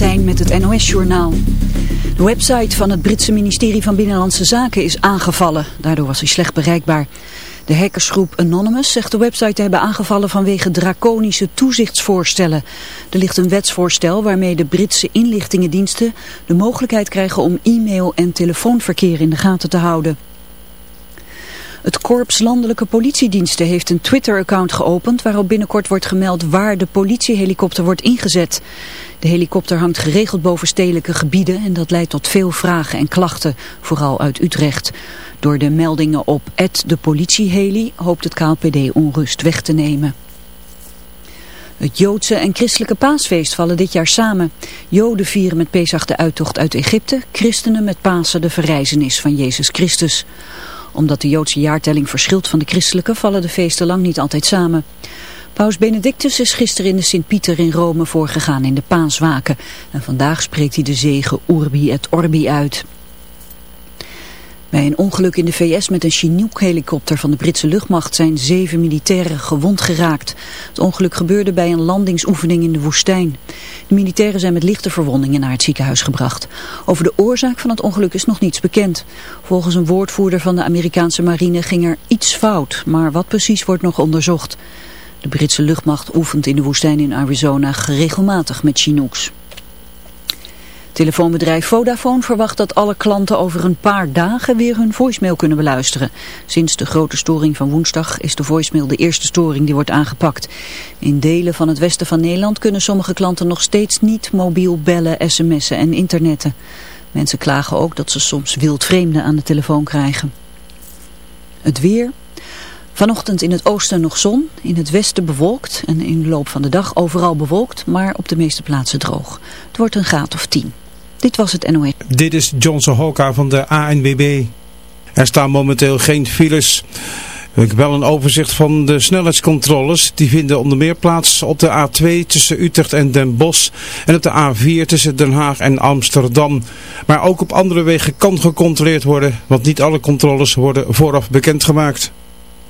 Met het NOS-journaal. De website van het Britse ministerie van Binnenlandse Zaken is aangevallen. Daardoor was hij slecht bereikbaar. De hackersgroep Anonymous zegt de website te hebben aangevallen vanwege draconische toezichtsvoorstellen. Er ligt een wetsvoorstel waarmee de Britse inlichtingendiensten de mogelijkheid krijgen om e-mail en telefoonverkeer in de gaten te houden. Het Korps Landelijke Politiediensten heeft een Twitter-account geopend waarop binnenkort wordt gemeld waar de politiehelikopter wordt ingezet. De helikopter hangt geregeld boven stedelijke gebieden en dat leidt tot veel vragen en klachten, vooral uit Utrecht. Door de meldingen op de politieheli hoopt het KLPD onrust weg te nemen. Het Joodse en christelijke paasfeest vallen dit jaar samen. Joden vieren met Pesach de uittocht uit Egypte, christenen met Pasen de verrijzenis van Jezus Christus omdat de Joodse jaartelling verschilt van de christelijke vallen de feesten lang niet altijd samen. Paus Benedictus is gisteren in de Sint-Pieter in Rome voorgegaan in de paaswaken. En vandaag spreekt hij de zegen Urbi et Orbi uit. Bij een ongeluk in de VS met een Chinook-helikopter van de Britse luchtmacht zijn zeven militairen gewond geraakt. Het ongeluk gebeurde bij een landingsoefening in de woestijn. De militairen zijn met lichte verwondingen naar het ziekenhuis gebracht. Over de oorzaak van het ongeluk is nog niets bekend. Volgens een woordvoerder van de Amerikaanse marine ging er iets fout, maar wat precies wordt nog onderzocht. De Britse luchtmacht oefent in de woestijn in Arizona regelmatig met Chinooks. Telefoonbedrijf Vodafone verwacht dat alle klanten over een paar dagen weer hun voicemail kunnen beluisteren. Sinds de grote storing van woensdag is de voicemail de eerste storing die wordt aangepakt. In delen van het westen van Nederland kunnen sommige klanten nog steeds niet mobiel bellen, sms'en en internetten. Mensen klagen ook dat ze soms wildvreemden aan de telefoon krijgen. Het weer... Vanochtend in het oosten nog zon, in het westen bewolkt en in de loop van de dag overal bewolkt, maar op de meeste plaatsen droog. Het wordt een graad of 10. Dit was het NOS. Dit is Johnson Hoka van de ANWB. Er staan momenteel geen files. Ik heb wel een overzicht van de snelheidscontroles. Die vinden onder meer plaats op de A2 tussen Utrecht en Den Bosch. En op de A4 tussen Den Haag en Amsterdam. Maar ook op andere wegen kan gecontroleerd worden. Want niet alle controles worden vooraf bekendgemaakt.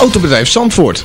Autobedrijf Zandvoort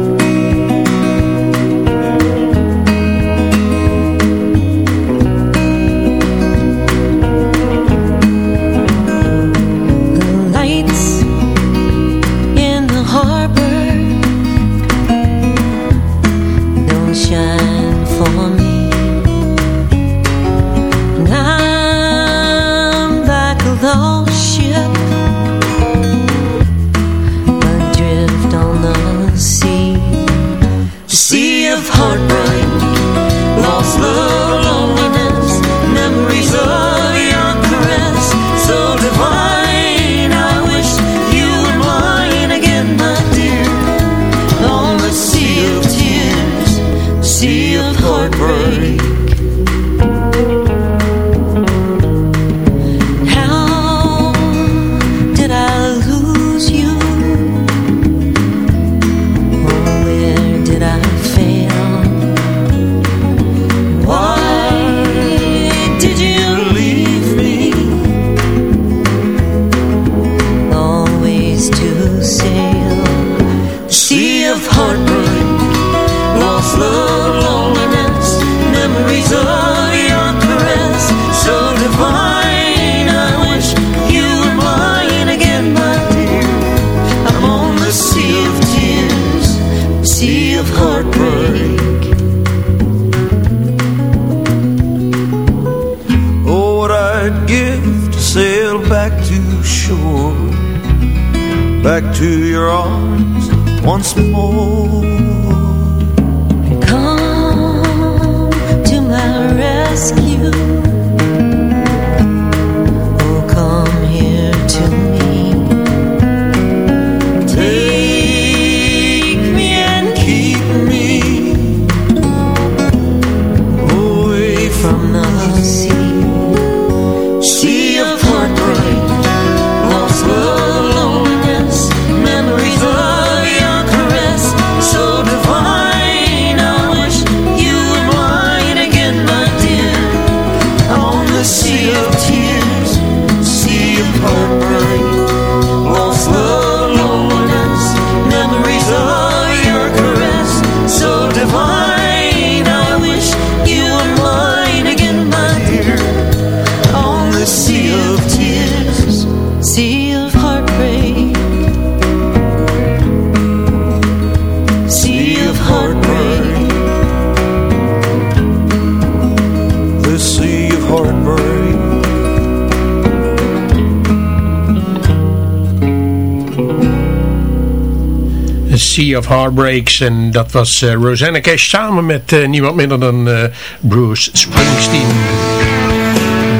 Of Heartbreaks. En dat was uh, Rosanna Cash samen met uh, niemand minder dan uh, Bruce Springsteen.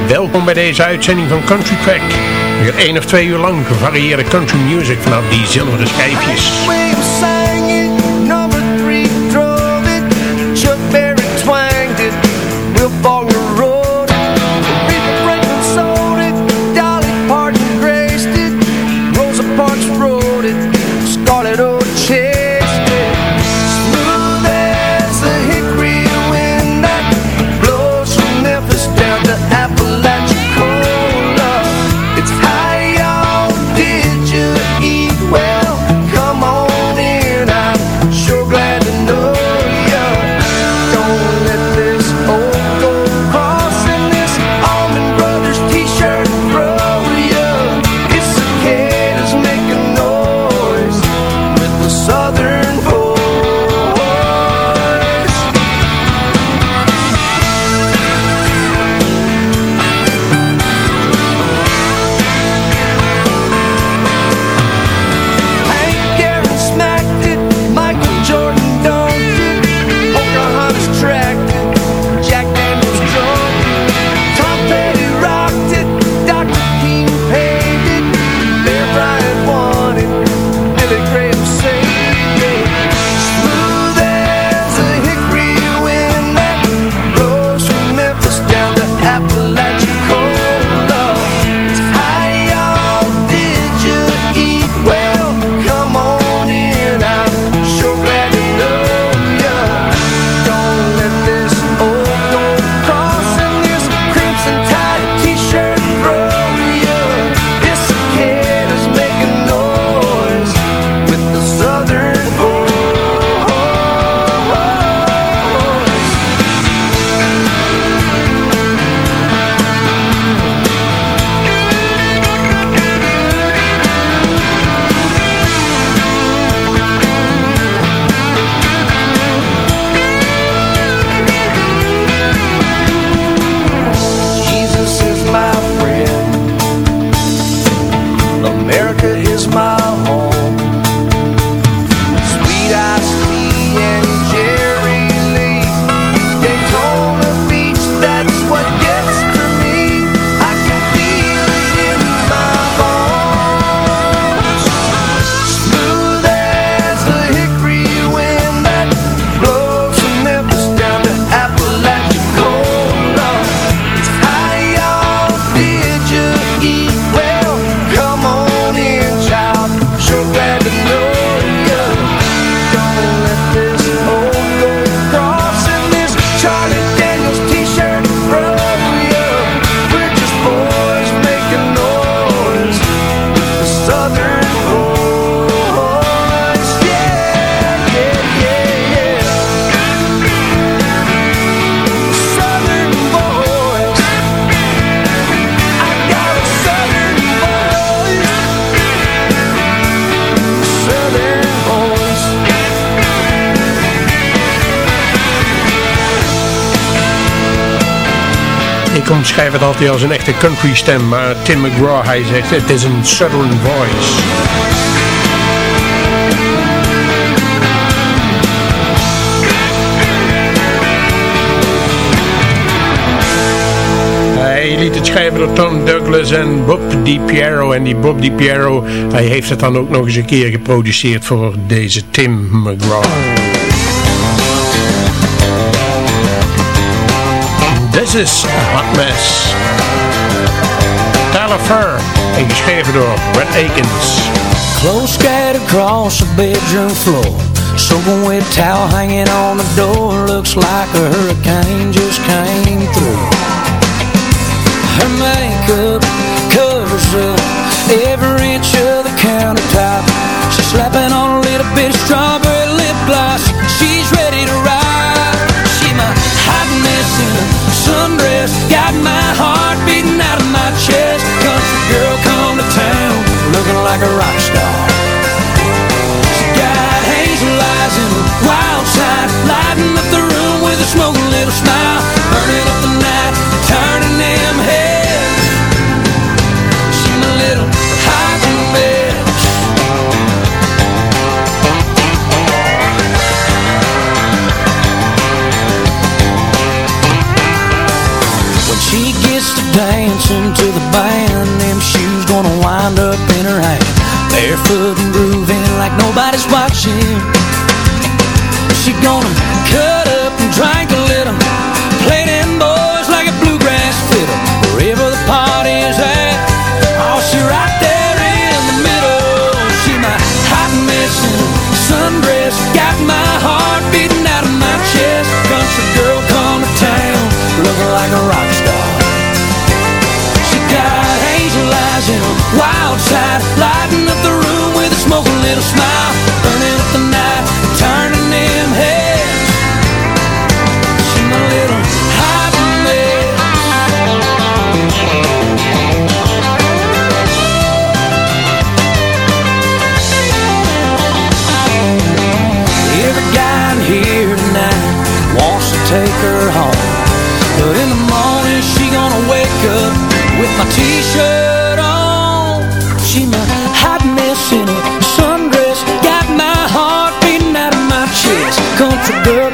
Welkom bij deze uitzending van Country Track. Weer één of twee uur lang gevarieerde country music vanaf die zilveren schijfjes. Omschrijft het altijd als een echte country stem, maar Tim McGraw, hij zegt het is een southern voice. Hij liet het schrijven door Tom Douglas en Bob DiPiero. En die Bob DiPiero, hij heeft het dan ook nog eens een keer geproduceerd voor deze Tim McGraw. This is a Hot Mess. Tyler Fur en geschreven door Brett Akins. Clothes scattered across the bedroom floor. Soaking wet towel hanging on the door Looks like a hurricane just came through. Her makeup covers up every inch of the countertop. She's slapping on a little bit of strawberry lip gloss. She's ready to ride My heart Barefoot and grooving like nobody's watching my t-shirt on. She my hot mess in a sundress Got my heart beating out of my chest. Country girl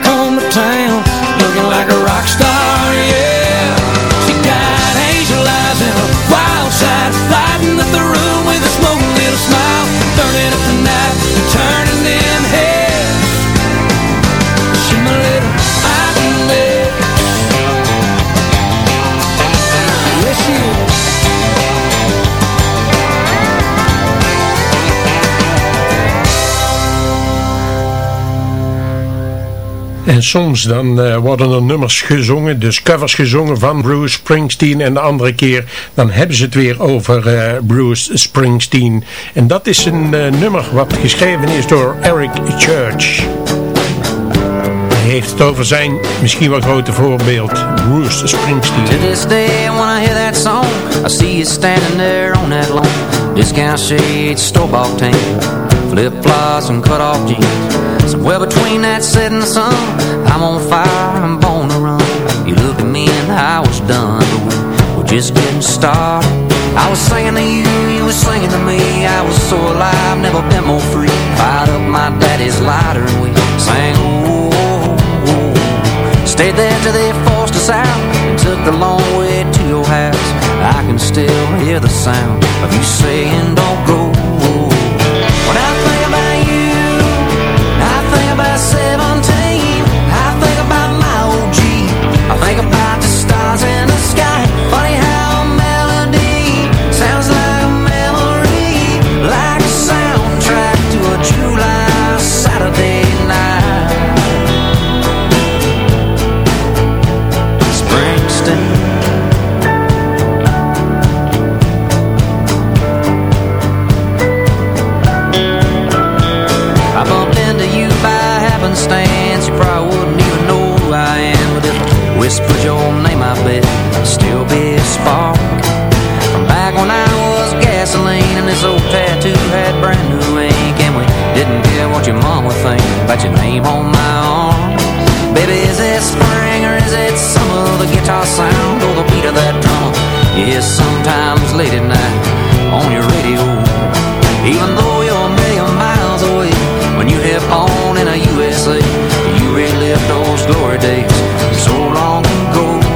En soms dan eh, worden er nummers gezongen, dus covers gezongen van Bruce Springsteen. En de andere keer dan hebben ze het weer over eh, Bruce Springsteen. En dat is een eh, nummer wat geschreven is door Eric Church. Hij heeft het over zijn misschien wel grote voorbeeld, Bruce Springsteen. To this day when I hear that song I see you standing there on that Discount store-bought tan Flip-flops and cut-off jeans Somewhere between that setting sun I'm on fire, I'm born to run. You looked at me and I was done But we were just getting started. I was singing to you, you were singing to me. I was so alive, never been more free. Fired up my daddy's lighter and we sang ooh, ooh, ooh. Stayed there till they forced us out And took the long way to your house. I can still hear the sound Of you saying don't go. When I spark From back when I was gasoline And this old tattoo had brand new ink And we didn't care what your mom would think About your name on my arm Baby, is it spring or is it summer? The guitar sound or the beat of that drum? Yes, sometimes late at night on your radio. Even though you're a million miles away, when you hit on in a USA, you relive those glory days so long ago.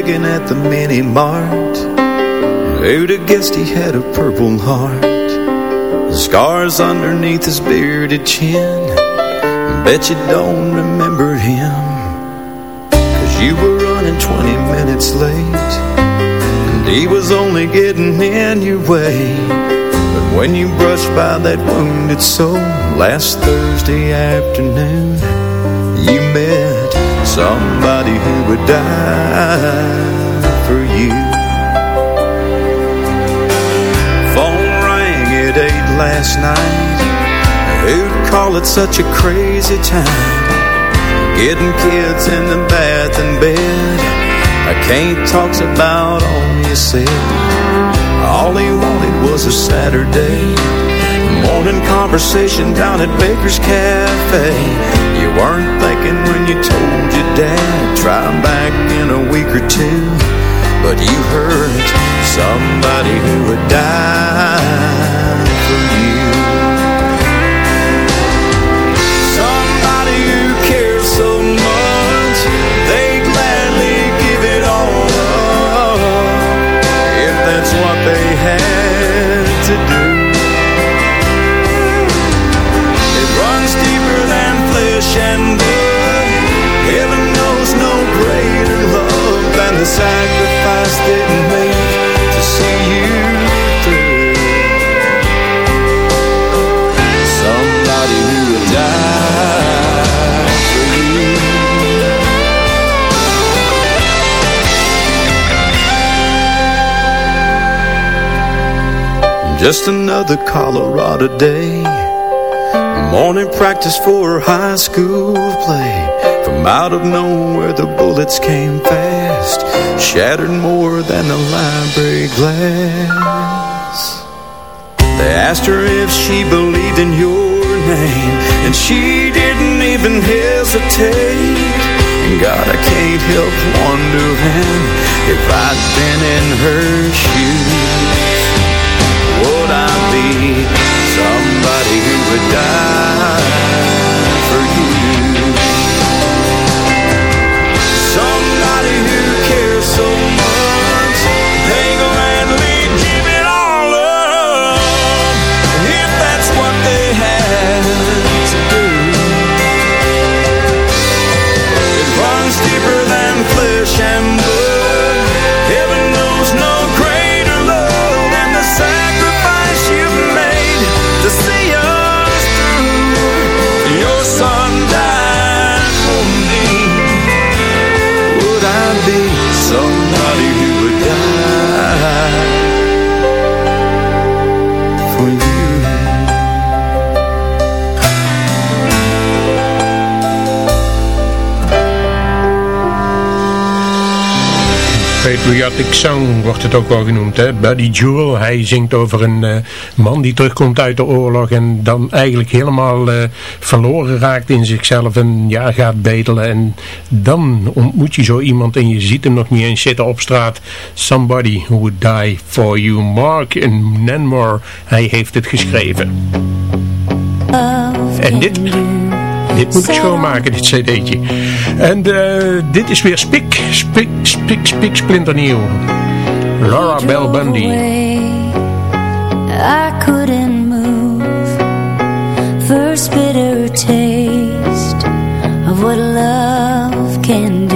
Begging at the mini mart. Who'd have guessed he had a purple heart. The scars underneath his bearded chin. Bet you don't remember him. Cause you were running 20 minutes late. And he was only getting in your way. But when you brushed by that wounded soul Last Thursday afternoon You met somebody who would die for you. Phone rang at 8 last night. Who'd call it such a crazy time. Getting kids in the bath and bed. I can't talk's about all you said. All he wanted was a Saturday Conversation down at Baker's Cafe. You weren't thinking when you told your dad. Try back in a week or two But you heard somebody who would die Just another Colorado day. Morning practice for high school play. From out of nowhere the bullets came fast. Shattered more than the library glass. They asked her if she believed in your name And she didn't even hesitate. And God, I can't help wondering If I'd been in her shoes somebody, somebody who would die. Patriotic Song wordt het ook wel genoemd. Hè? Buddy Jewel, hij zingt over een uh, man die terugkomt uit de oorlog en dan eigenlijk helemaal uh, verloren raakt in zichzelf en ja, gaat bedelen. En dan ontmoet je zo iemand en je ziet hem nog niet eens zitten op straat. Somebody who would die for you. Mark in Nanmore, hij heeft het geschreven. En dit... Dit moet ik schoonmaken, dit cd'tje. En uh, dit is weer spik, spik, spik, spik, splinternieuw. Laura Bell Bundy. I couldn't move First bitter taste Of what love can do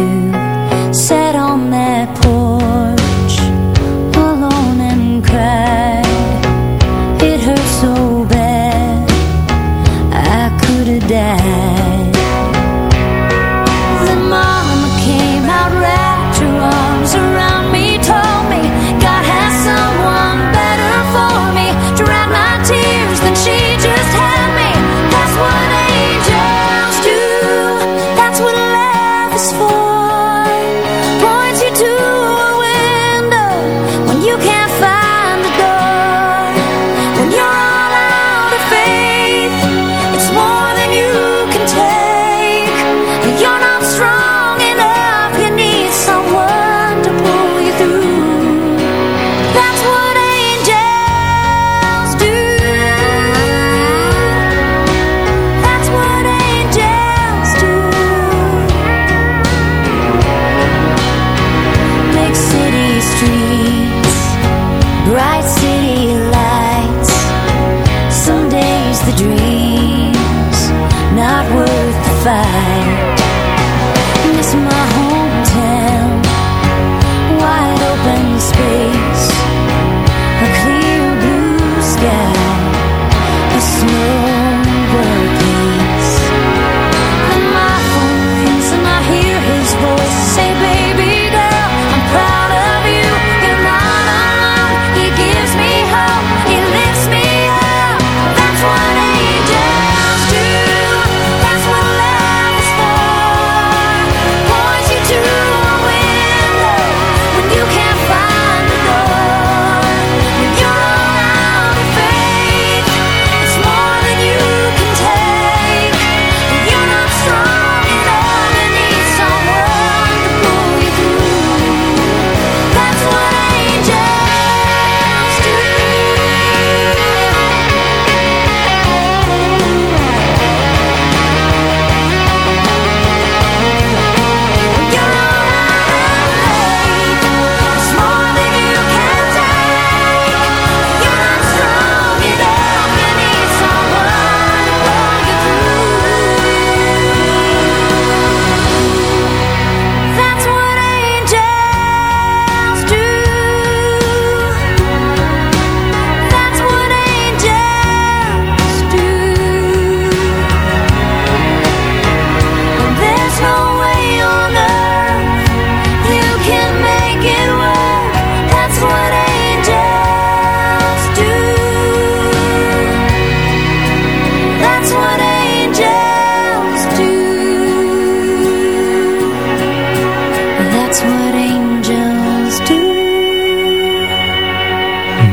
not worth the fight. Miss my hometown Wide open space. A clear blue sky A snow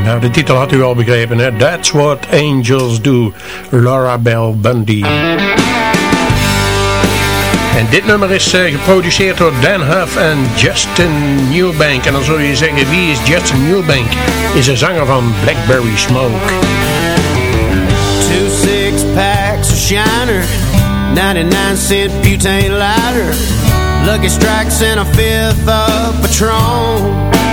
de titel had u al begrepen, hè? That's What Angels Do, Laura Bell Bundy. En dit nummer is uh, geproduceerd door Dan Huff en Justin Newbank. En dan zul je zeggen, wie is Justin Newbank? Is een zanger van Blackberry Smoke. Two six packs of Shiner, 99 cent butane lighter, Lucky Strikes and a fifth of Patron.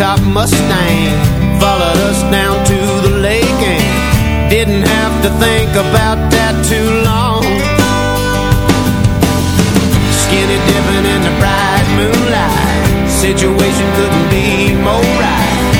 Top Mustang Followed us down to the lake and Didn't have to think about that too long. Skinny dipping in the bright moonlight Situation couldn't be more right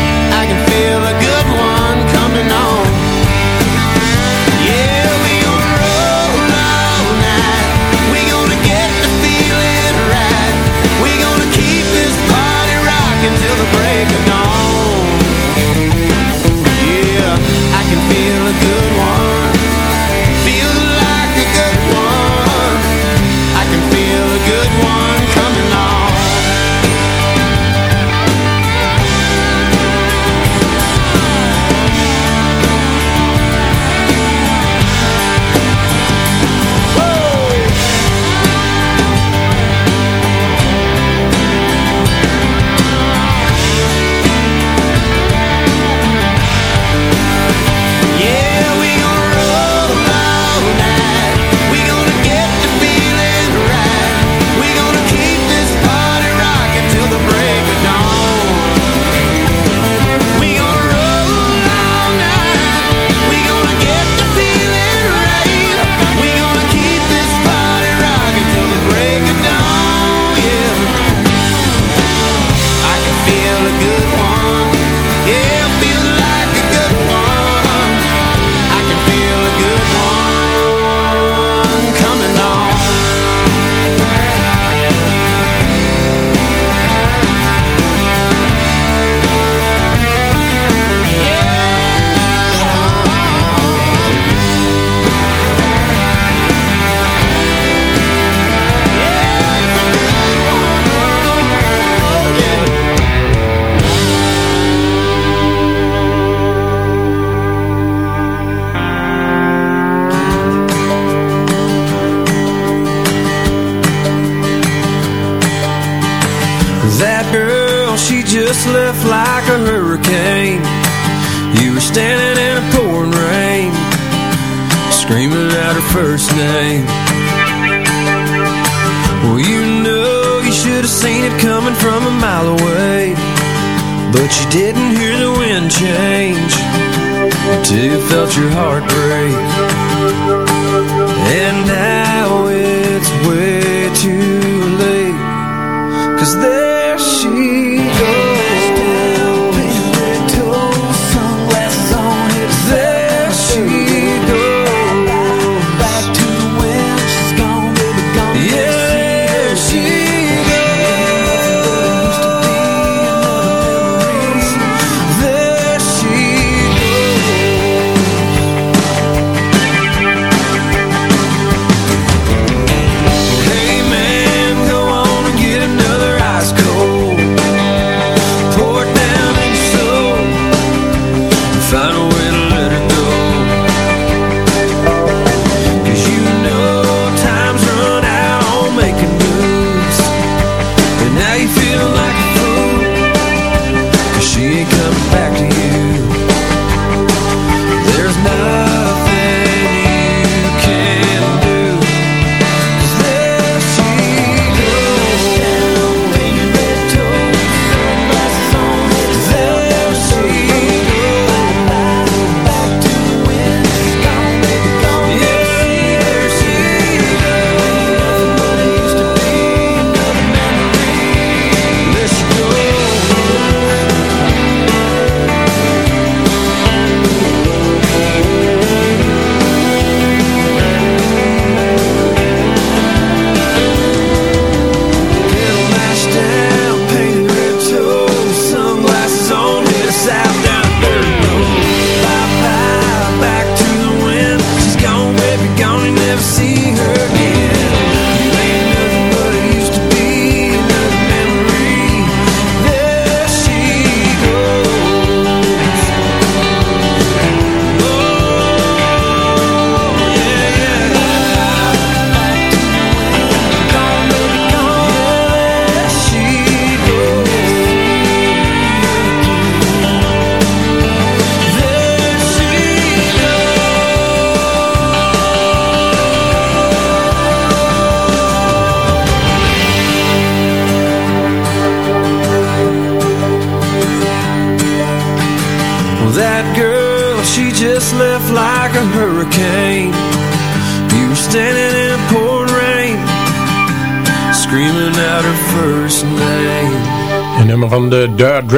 That girl, she just left like a hurricane. You were standing in a pouring rain, screaming out her first name. Well, you know you should have seen it coming from a mile away. But you didn't hear the wind change until you felt your heart break. And now it's way too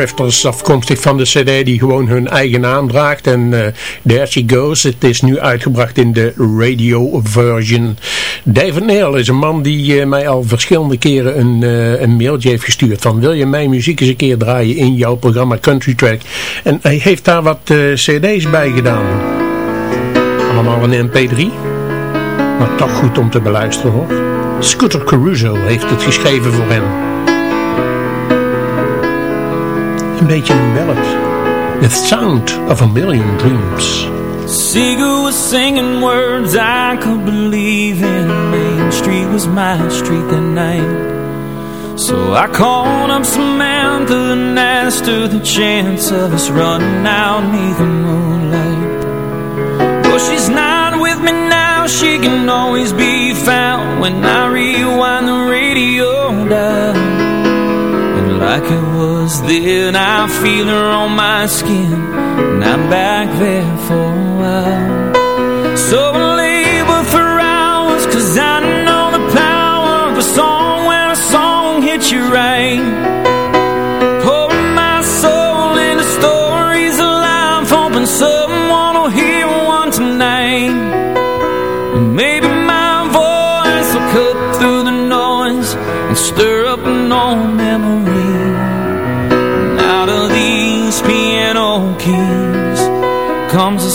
Drifters, afkomstig van de cd die gewoon hun eigen naam draagt. En uh, There She Goes, het is nu uitgebracht in de radio version. David Neal is een man die uh, mij al verschillende keren een, uh, een mailtje heeft gestuurd. Van wil je mijn muziek eens een keer draaien in jouw programma Country Track? En hij heeft daar wat cd's bij gedaan. Allemaal een mp3. Maar toch goed om te beluisteren hoor. Scooter Caruso heeft het geschreven voor hem. Een beetje een ballad. The Sound of a Million Dreams. Seagull was singing words I could believe in. Main Street was my street that night. So I called up Samantha and asked her the chance of us running out neath the moonlight. Well, she's not with me now. She can always be found when I rewind like it was then I feel her on my skin And I'm back there for a while. So I labor for hours Cause I know the power of a song When a song hits you right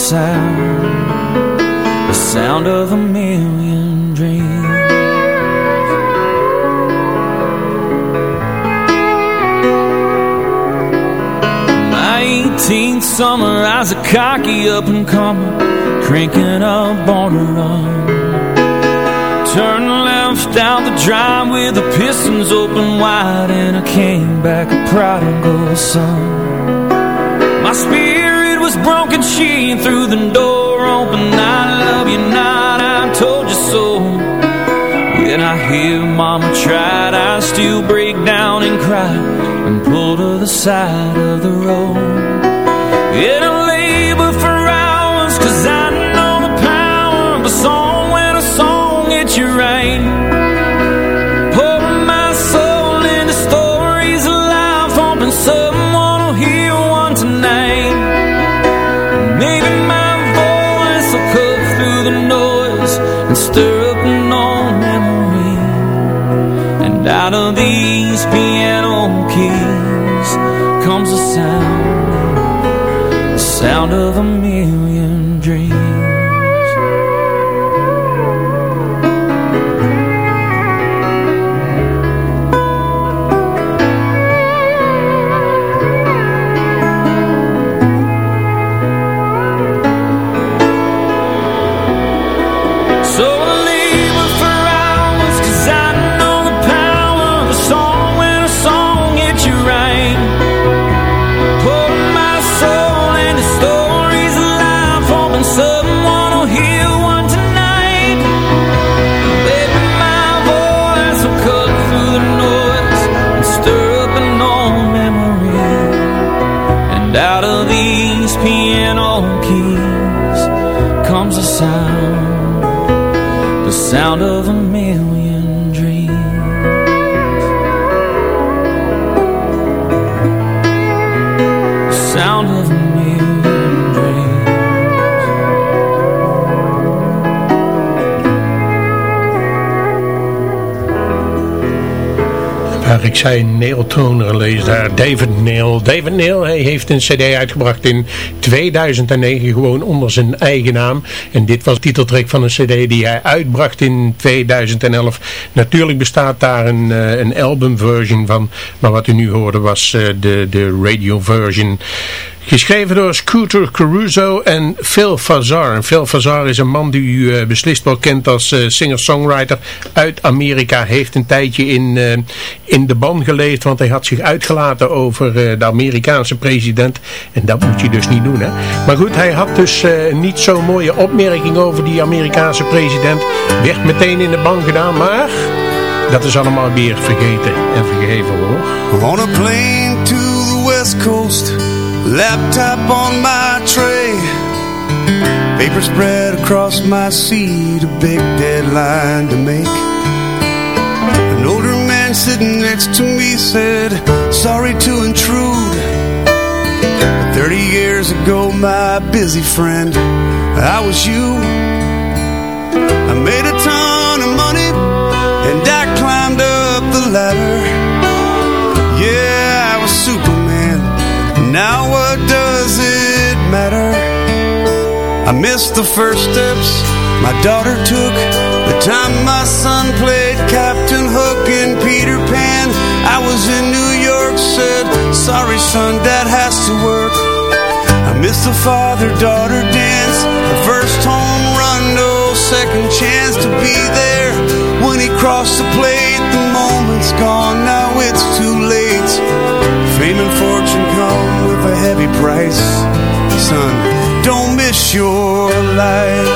sound, the sound of a million dreams. My 18th summer, I was a cocky up and comer, cranking up on the run. Turn left down the drive with the pistons open wide, and I came back a prodigal son. My spirit broken, she threw the door open. I love you not, I told you so. When I hear mama tried I still break down and cry And pull to the side of the road. And out of these piano keys comes the sound, the sound of a million dreams. Ik zei Neil Toner lees daar David Neil. David Neil hij heeft een cd uitgebracht in 2009 gewoon onder zijn eigen naam. En dit was de titeltrack van een cd die hij uitbracht in 2011. Natuurlijk bestaat daar een, uh, een albumversion van. Maar wat u nu hoorde was uh, de, de radio version. Geschreven door Scooter Caruso en Phil Fazar. Phil Fazar is een man die u uh, beslist wel kent als uh, singer-songwriter uit Amerika. Heeft een tijdje in, uh, in de ban geleefd, want hij had zich uitgelaten over de Amerikaanse president. En dat moet je dus niet doen, hè. Maar goed, hij had dus niet zo'n mooie opmerking over die Amerikaanse president. Werd meteen in de ban gedaan, maar... Dat is allemaal weer vergeten en vergeven hoor. On a plane to the west coast Laptop on my tray Paper spread across my seat, a big deadline to make. An older man sitting next to me said, sorry to intrude. But 30 years ago, my busy friend, I was you. I made a ton of money and I climbed up the ladder. I missed the first steps. My daughter took The time my son played Captain Hook in Peter Pan. I was in New York, said Sorry son, dad has to work. I missed the father-daughter dance. The first home run, no second chance to be there. When he crossed the plate, the moment's gone. Now it's too late. Fame and fortune come with a heavy price Son, miss your life.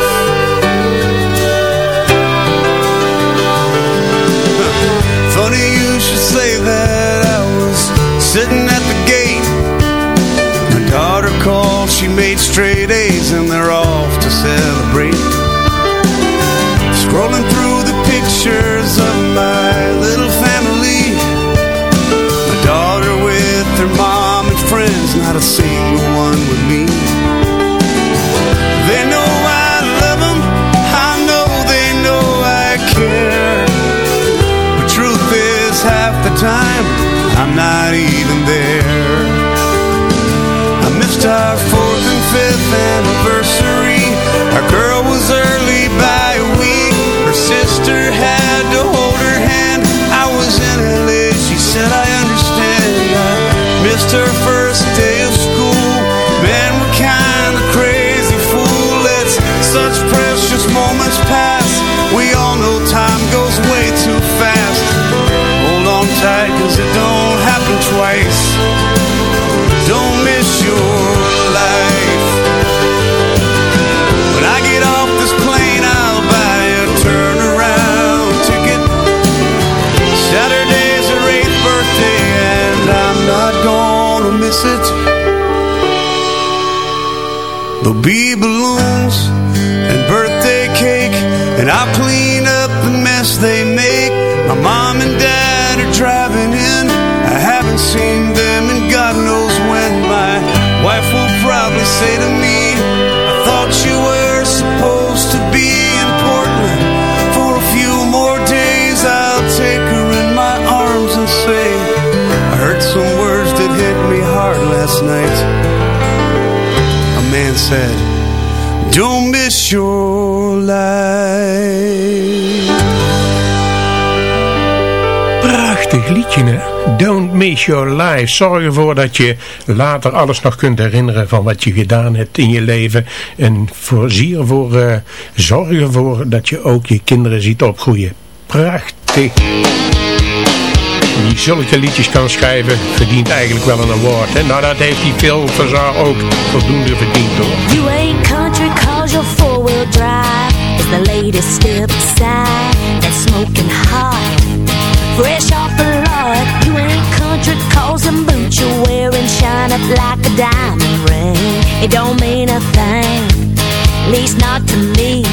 Funny you should say that I was sitting at the gate. My daughter called, she made straight A's and they're off to celebrate. Scrolling through the pictures of my little family. My daughter with her mom and friends, not a single one with me after city There'll be balloons and birthday cake And I plead Don't miss your life. Prachtig liedje, hè? Don't miss your life. Zorg ervoor dat je later alles nog kunt herinneren van wat je gedaan hebt in je leven. En ervoor, eh, zorg ervoor dat je ook je kinderen ziet opgroeien. Prachtig. Die zulke liedjes kan schrijven, verdient eigenlijk wel een award. Hè? Nou, dat heeft die Phil Verzar ook voldoende verdiend, hoor. You ain't country cause you're four-wheel drive It's the latest step aside That's smoking hot Fresh off the lot You ain't country cause them boots you're wearing Shine up like a diamond ring It don't mean a thing least not to me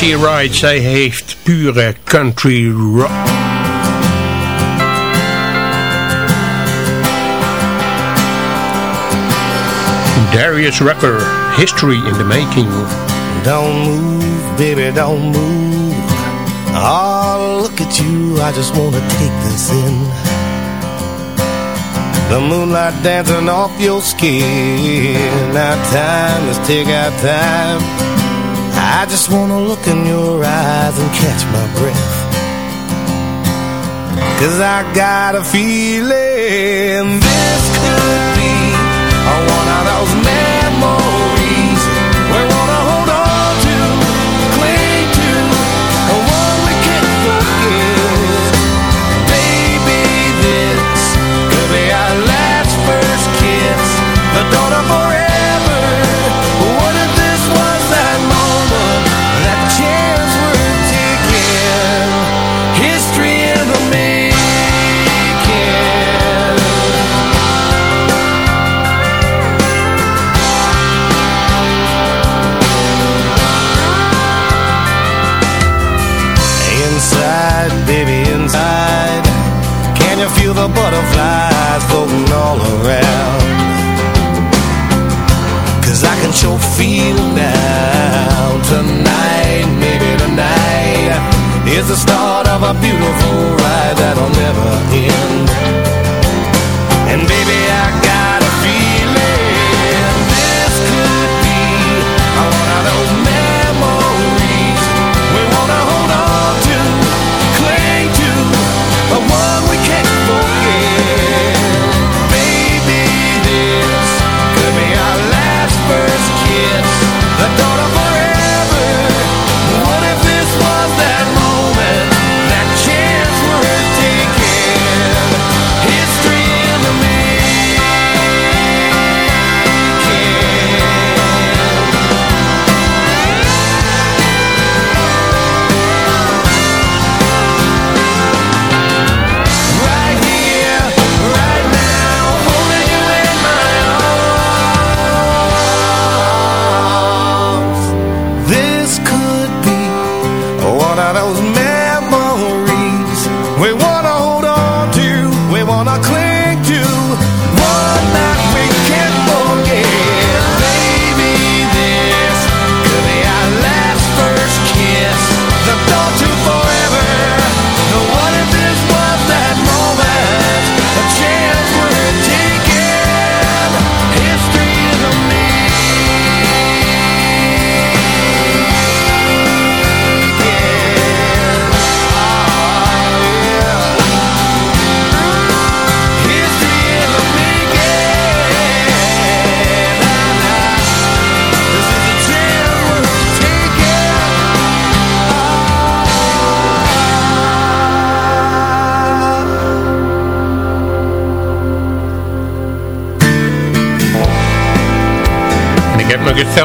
C. Wright. Zij heeft pure country rock. Darius Rucker, History in the Making. Don't move, baby, don't move. Oh, look at you, I just wanna take this in. The moonlight dancing off your skin. Now time, let's take our time. I just wanna look in your eyes and catch my breath. Cause I got a feeling this could be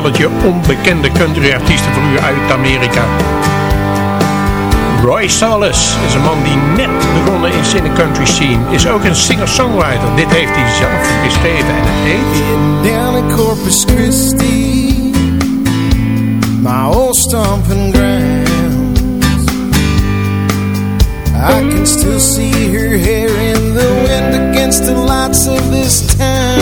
stelletje onbekende countryartiesten voor u uit Amerika. Roy Salas is een man die net begonnen is in de country scene. Is ook een singer-songwriter. Dit heeft hij zelf geschreven en het heet... Down in Corpus Christi My old stomping grounds I can still see her hair in the wind Against the lights of this town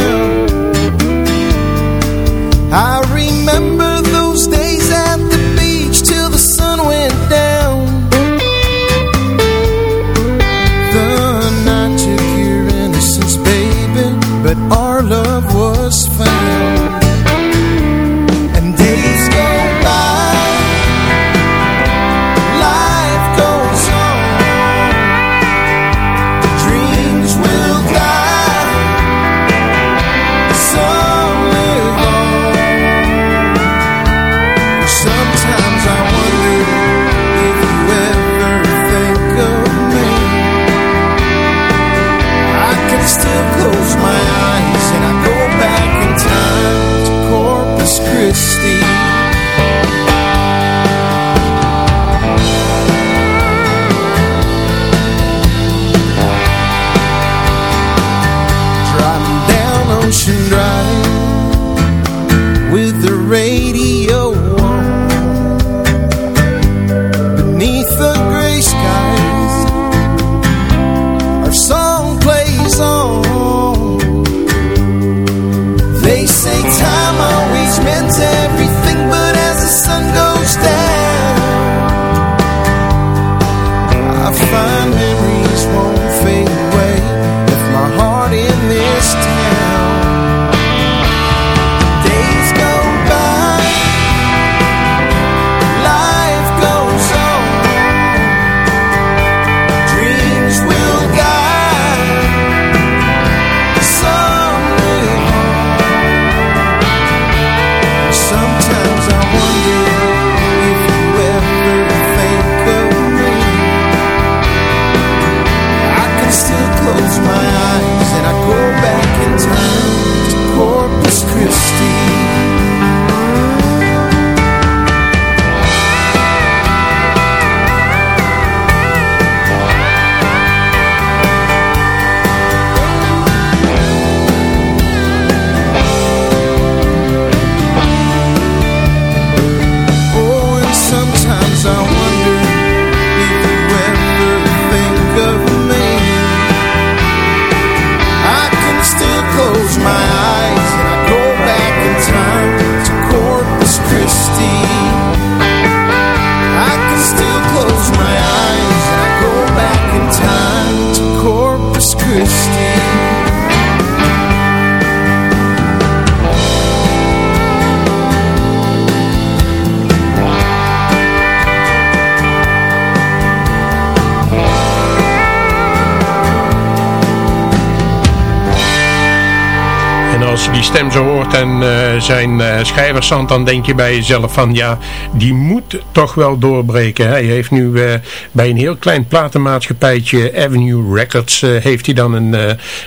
als je die stem zo hoort en eh, zijn eh, uh, schrijversand, dan denk je bij jezelf van ja, die moet toch wel doorbreken. Hij heeft nu eh, bij een heel klein platenmaatschappijtje, Avenue Records, heeft hij dan een,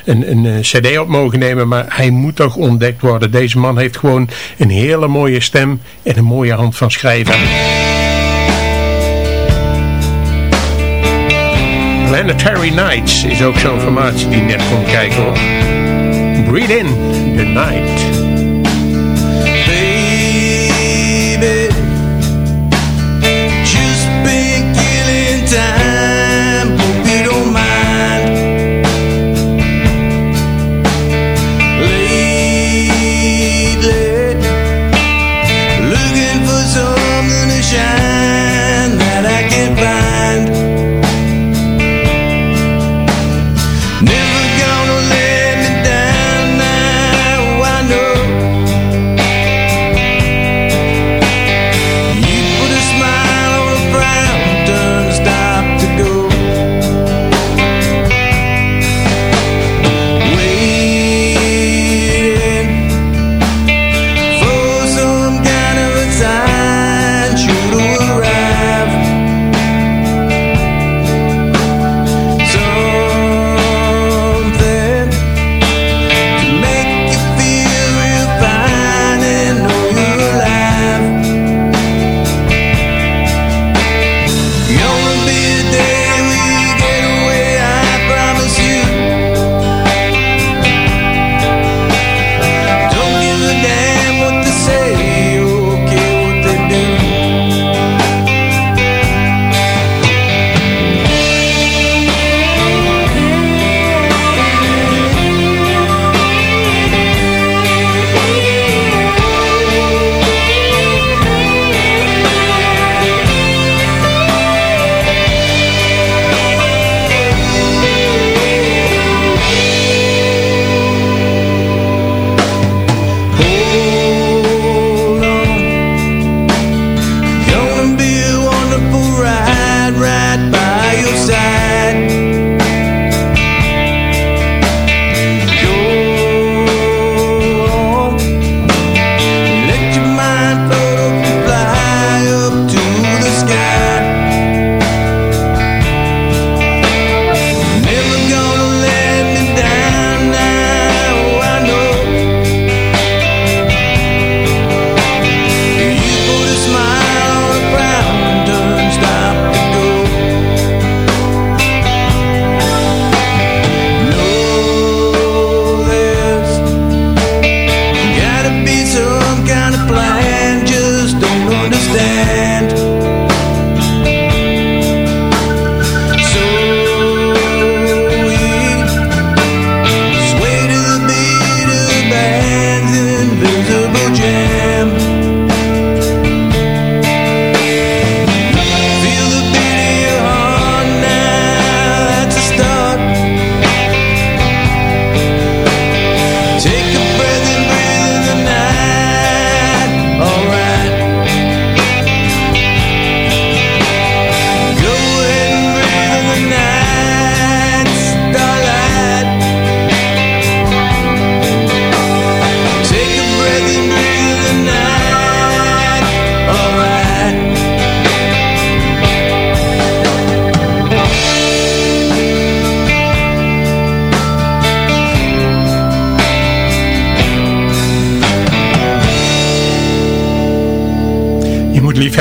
een, een cd op mogen nemen, maar hij moet toch ontdekt worden. Deze man heeft gewoon een hele mooie stem en een mooie hand van schrijven. Planetary Nights is ook zo'n formatie die net kon kijken hoor. Breathe in. Good night.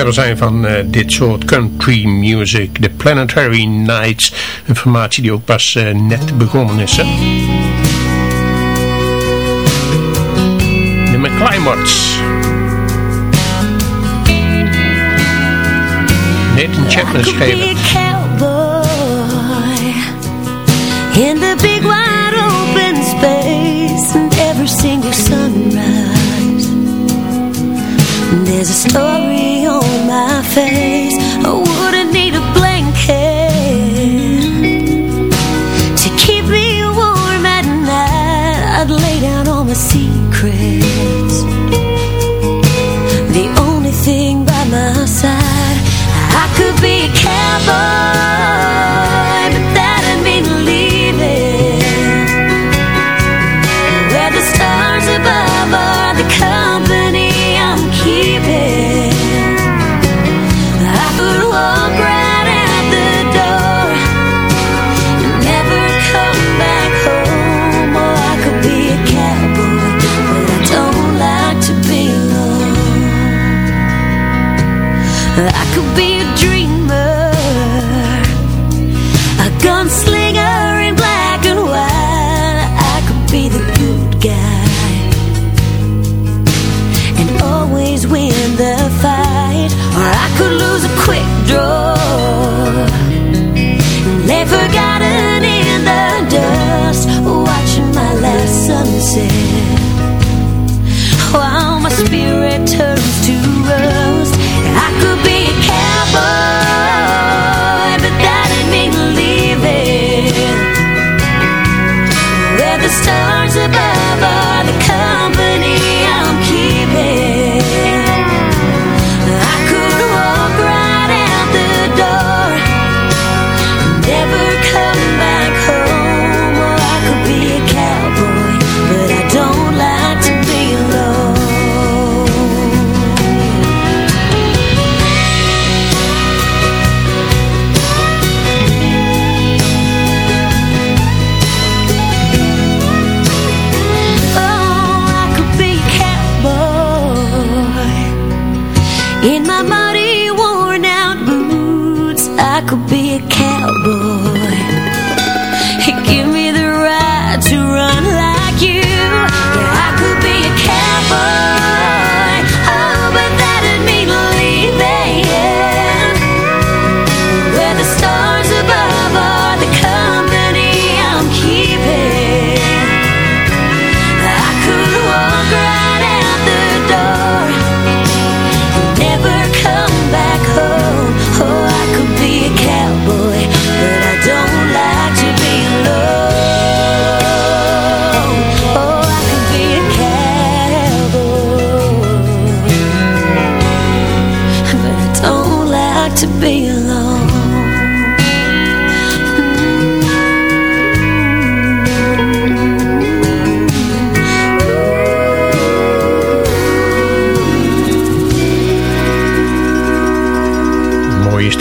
we zijn van eh, dit soort country music. De Planetary Nights. Een formatie die ook pas eh, net begonnen is. Hè? De net Nathan Chapman schreef There's a story on my face I wouldn't need a blanket To keep me warm at night I'd lay down on the seat.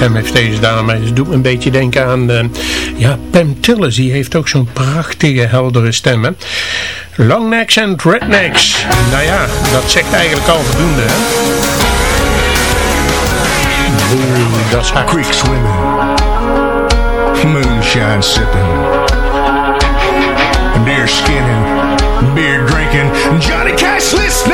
stem heeft deze dame. Dus doet me een beetje denken aan eh, ja, Pam Tillis. Die heeft ook zo'n prachtige heldere stem. Hè? Longnecks en rednecks. Nou ja, dat zegt eigenlijk al voldoende. Hè? Dat is hard. Creek swimming. Moonshine sipping. Deer skinning. Beer drinking. Johnny Cash listening.